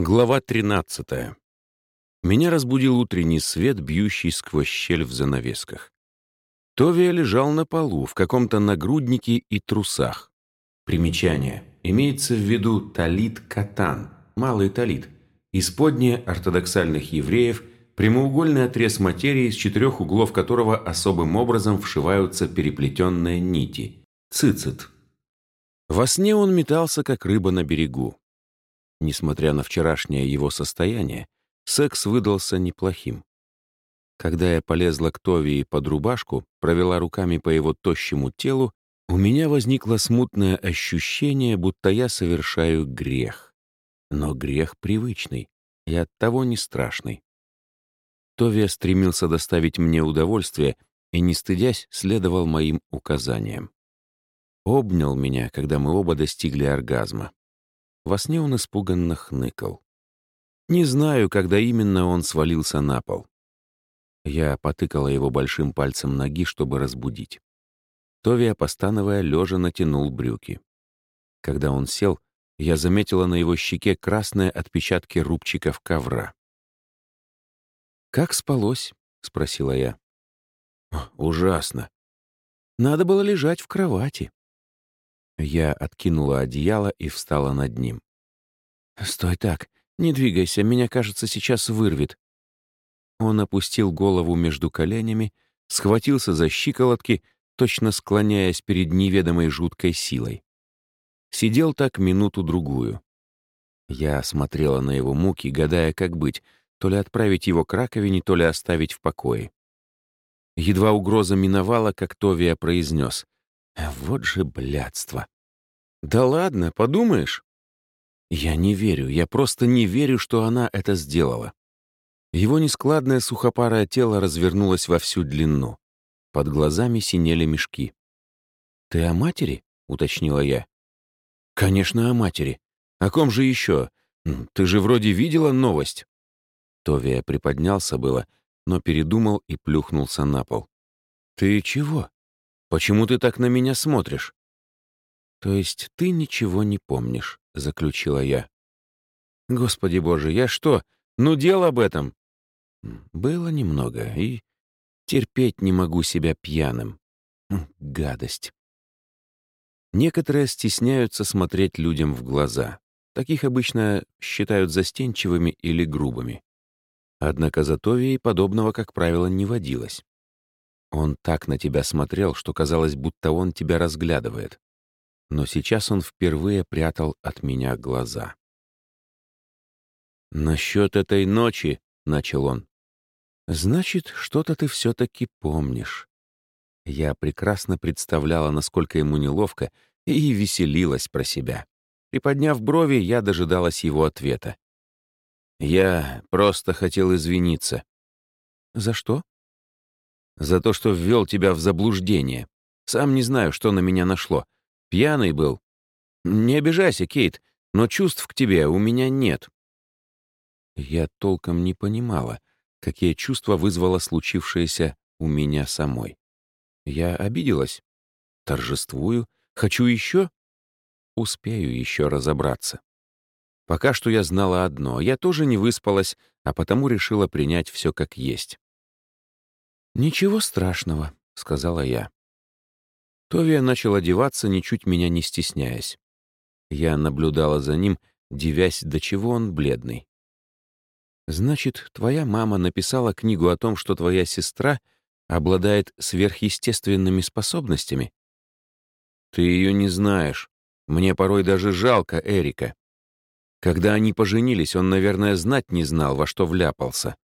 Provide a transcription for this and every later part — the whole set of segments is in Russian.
Глава 13. Меня разбудил утренний свет, бьющий сквозь щель в занавесках. Товия лежал на полу, в каком-то нагруднике и трусах. Примечание. Имеется в виду талит-катан, малый талит, исподнее ортодоксальных евреев, прямоугольный отрез материи, с четырех углов которого особым образом вшиваются переплетенные нити. Цицит. Во сне он метался, как рыба на берегу. Несмотря на вчерашнее его состояние, секс выдался неплохим. Когда я полезла к Товии под рубашку, провела руками по его тощему телу, у меня возникло смутное ощущение, будто я совершаю грех. Но грех привычный и оттого не страшный. Товия стремился доставить мне удовольствие и, не стыдясь, следовал моим указаниям. Обнял меня, когда мы оба достигли оргазма. Во сне он испуганно хныкал. Не знаю, когда именно он свалился на пол. Я потыкала его большим пальцем ноги, чтобы разбудить. Товия, постановая, лежа натянул брюки. Когда он сел, я заметила на его щеке красные отпечатки рубчиков ковра. «Как спалось?» — спросила я. «Ужасно. Надо было лежать в кровати». Я откинула одеяло и встала над ним. «Стой так, не двигайся, меня, кажется, сейчас вырвет». Он опустил голову между коленями, схватился за щиколотки, точно склоняясь перед неведомой жуткой силой. Сидел так минуту-другую. Я смотрела на его муки, гадая, как быть, то ли отправить его к раковине, то ли оставить в покое. Едва угроза миновала, как Товия произнес. Вот же блядство. Да ладно, подумаешь? Я не верю, я просто не верю, что она это сделала. Его нескладное сухопарое тело развернулось во всю длину. Под глазами синели мешки. «Ты о матери?» — уточнила я. «Конечно, о матери. О ком же еще? Ты же вроде видела новость». Товия приподнялся было, но передумал и плюхнулся на пол. «Ты чего?» Почему ты так на меня смотришь?» «То есть ты ничего не помнишь», — заключила я. «Господи боже, я что, ну дел об этом?» «Было немного, и терпеть не могу себя пьяным. Гадость». Некоторые стесняются смотреть людям в глаза. Таких обычно считают застенчивыми или грубыми. Однако за Товией подобного, как правило, не водилось. Он так на тебя смотрел, что казалось, будто он тебя разглядывает. Но сейчас он впервые прятал от меня глаза. «Насчет этой ночи», — начал он. «Значит, что-то ты все-таки помнишь». Я прекрасно представляла, насколько ему неловко, и веселилась про себя. Приподняв брови, я дожидалась его ответа. «Я просто хотел извиниться». «За что?» За то, что ввел тебя в заблуждение. Сам не знаю, что на меня нашло. Пьяный был. Не обижайся, Кейт, но чувств к тебе у меня нет». Я толком не понимала, какие чувства вызвало случившееся у меня самой. Я обиделась. Торжествую. Хочу еще? Успею еще разобраться. Пока что я знала одно. Я тоже не выспалась, а потому решила принять все как есть. «Ничего страшного», — сказала я. Товия начал одеваться, ничуть меня не стесняясь. Я наблюдала за ним, дивясь, до чего он бледный. «Значит, твоя мама написала книгу о том, что твоя сестра обладает сверхъестественными способностями?» «Ты ее не знаешь. Мне порой даже жалко Эрика. Когда они поженились, он, наверное, знать не знал, во что вляпался.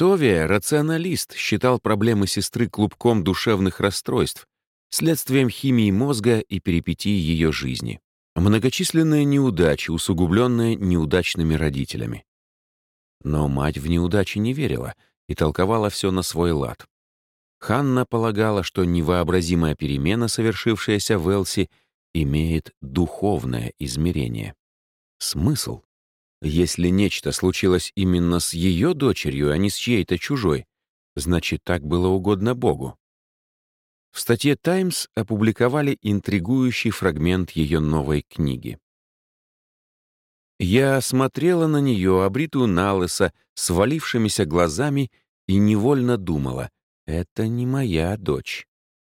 Товия, рационалист, считал проблемы сестры клубком душевных расстройств, следствием химии мозга и перипетии ее жизни. Многочисленные неудачи, усугубленные неудачными родителями. Но мать в неудачи не верила и толковала все на свой лад. Ханна полагала, что невообразимая перемена, совершившаяся в Элси, имеет духовное измерение. Смысл если нечто случилось именно с ее дочерью, а не с чьей-то чужой, значит, так было угодно Богу. В статье «Таймс» опубликовали интригующий фрагмент ее новой книги. Я смотрела на нее, обритую на лысо, свалившимися глазами, и невольно думала, это не моя дочь.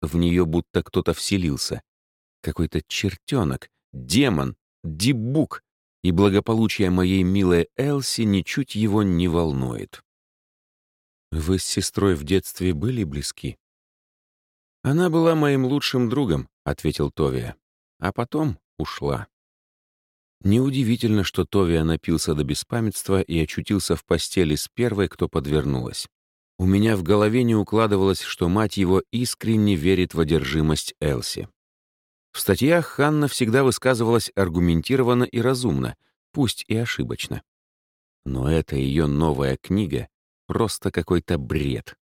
В нее будто кто-то вселился. Какой-то чертенок, демон, дебук, и благополучие моей милой Элси ничуть его не волнует. Вы с сестрой в детстве были близки? Она была моим лучшим другом, ответил Товия, а потом ушла. Неудивительно, что Товия напился до беспамятства и очутился в постели с первой, кто подвернулась. У меня в голове не укладывалось, что мать его искренне верит в одержимость Элси. В статьях Ханна всегда высказывалась аргументированно и разумно, пусть и ошибочно. Но эта ее новая книга — просто какой-то бред.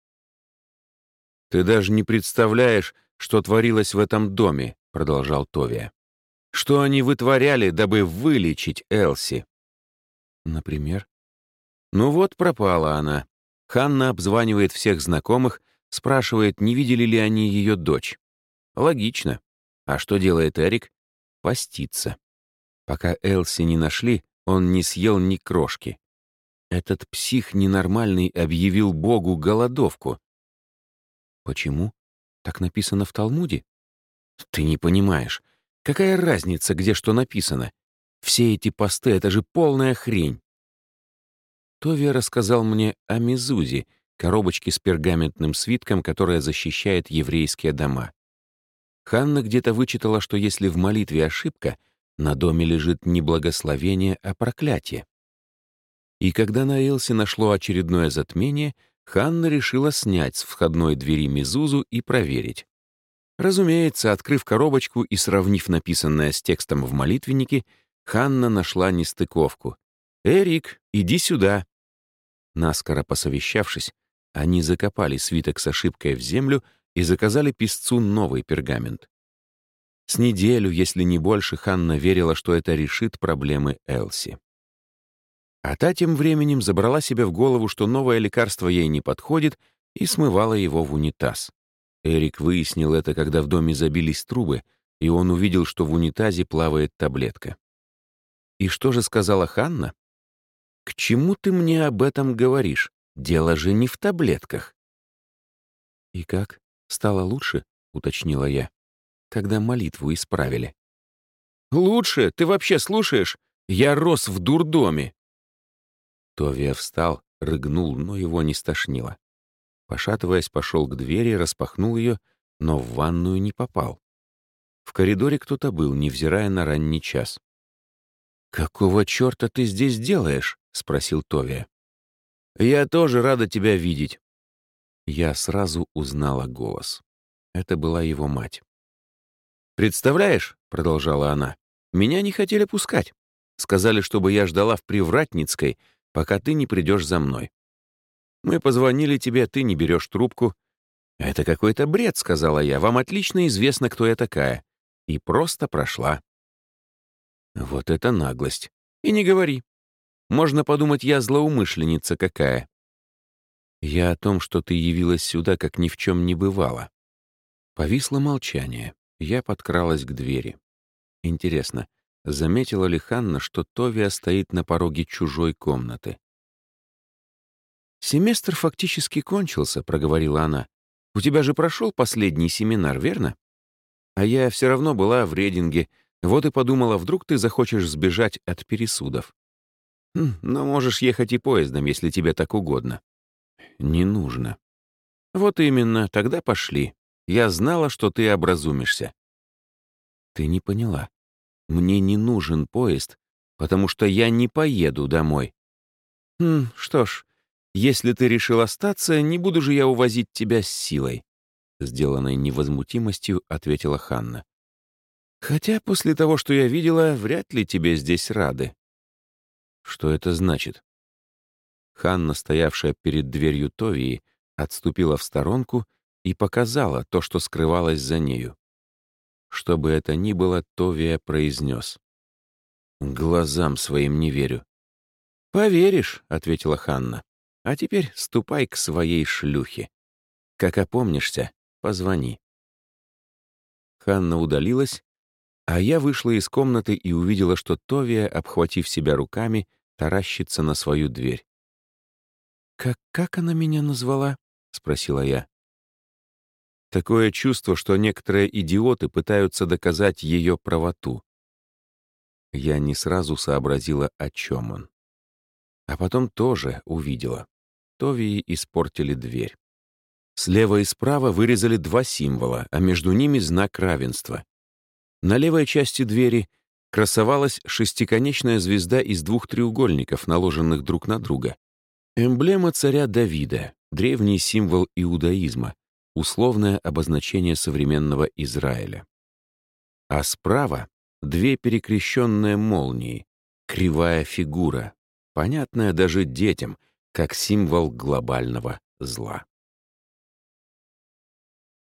«Ты даже не представляешь, что творилось в этом доме», — продолжал Товия. «Что они вытворяли, дабы вылечить Элси?» «Например?» «Ну вот пропала она. Ханна обзванивает всех знакомых, спрашивает, не видели ли они ее дочь. Логично. А что делает Эрик? Постится. Пока Элси не нашли, он не съел ни крошки. Этот псих ненормальный объявил Богу голодовку. Почему? Так написано в Талмуде? Ты не понимаешь. Какая разница, где что написано? Все эти посты — это же полная хрень. Тови рассказал мне о Мезузе, коробочке с пергаментным свитком, которая защищает еврейские дома. Ханна где-то вычитала, что если в молитве ошибка, на доме лежит не благословение, а проклятие. И когда на Элсе нашло очередное затмение, Ханна решила снять с входной двери Мизузу и проверить. Разумеется, открыв коробочку и сравнив написанное с текстом в молитвеннике, Ханна нашла нестыковку. «Эрик, иди сюда!» Наскоро посовещавшись, они закопали свиток с ошибкой в землю и заказали писцу новый пергамент. С неделю, если не больше, Ханна верила, что это решит проблемы Элси. А та тем временем забрала себе в голову, что новое лекарство ей не подходит, и смывала его в унитаз. Эрик выяснил это, когда в доме забились трубы, и он увидел, что в унитазе плавает таблетка. И что же сказала Ханна? «К чему ты мне об этом говоришь? Дело же не в таблетках». «И как?» «Стало лучше?» — уточнила я. «Когда молитву исправили». «Лучше? Ты вообще слушаешь? Я рос в дурдоме!» Товия встал, рыгнул, но его не стошнило. Пошатываясь, пошел к двери, распахнул ее, но в ванную не попал. В коридоре кто-то был, невзирая на ранний час. «Какого черта ты здесь делаешь?» — спросил Товия. «Я тоже рада тебя видеть. Я сразу узнала голос. Это была его мать. «Представляешь», — продолжала она, — «меня не хотели пускать. Сказали, чтобы я ждала в Привратницкой, пока ты не придешь за мной. Мы позвонили тебе, ты не берешь трубку. Это какой-то бред, сказала я. Вам отлично известно, кто я такая. И просто прошла. Вот это наглость. И не говори. Можно подумать, я злоумышленница какая. Я о том, что ты явилась сюда, как ни в чем не бывало. Повисло молчание. Я подкралась к двери. Интересно, заметила ли Ханна, что Товия стоит на пороге чужой комнаты? «Семестр фактически кончился», — проговорила она. «У тебя же прошел последний семинар, верно? А я все равно была в Рединге, вот и подумала, вдруг ты захочешь сбежать от пересудов. Хм, но можешь ехать и поездом, если тебе так угодно не нужно. Вот именно, тогда пошли. Я знала, что ты образумишься. Ты не поняла. Мне не нужен поезд, потому что я не поеду домой. Хм, что ж, если ты решил остаться, не буду же я увозить тебя с силой. Сделанной невозмутимостью ответила Ханна. Хотя после того, что я видела, вряд ли тебе здесь рады. Что это значит? Ханна, стоявшая перед дверью Товии, отступила в сторонку и показала то, что скрывалось за нею. Что бы это ни было, Товия произнес. «Глазам своим не верю». «Поверишь», — ответила Ханна. «А теперь ступай к своей шлюхе. Как опомнишься, позвони». Ханна удалилась, А я вышла из комнаты и увидела, что Товия, обхватив себя руками, таращится на свою дверь. «Как, как она меня назвала?» — спросила я. Такое чувство, что некоторые идиоты пытаются доказать ее правоту. Я не сразу сообразила, о чем он. А потом тоже увидела. Товии испортили дверь. Слева и справа вырезали два символа, а между ними знак равенства. На левой части двери красовалась шестиконечная звезда из двух треугольников, наложенных друг на друга. Эмблема царя Давида, древний символ иудаизма, условное обозначение современного Израиля. А справа две перекрещенные молнии, кривая фигура, понятная даже детям, как символ глобального зла.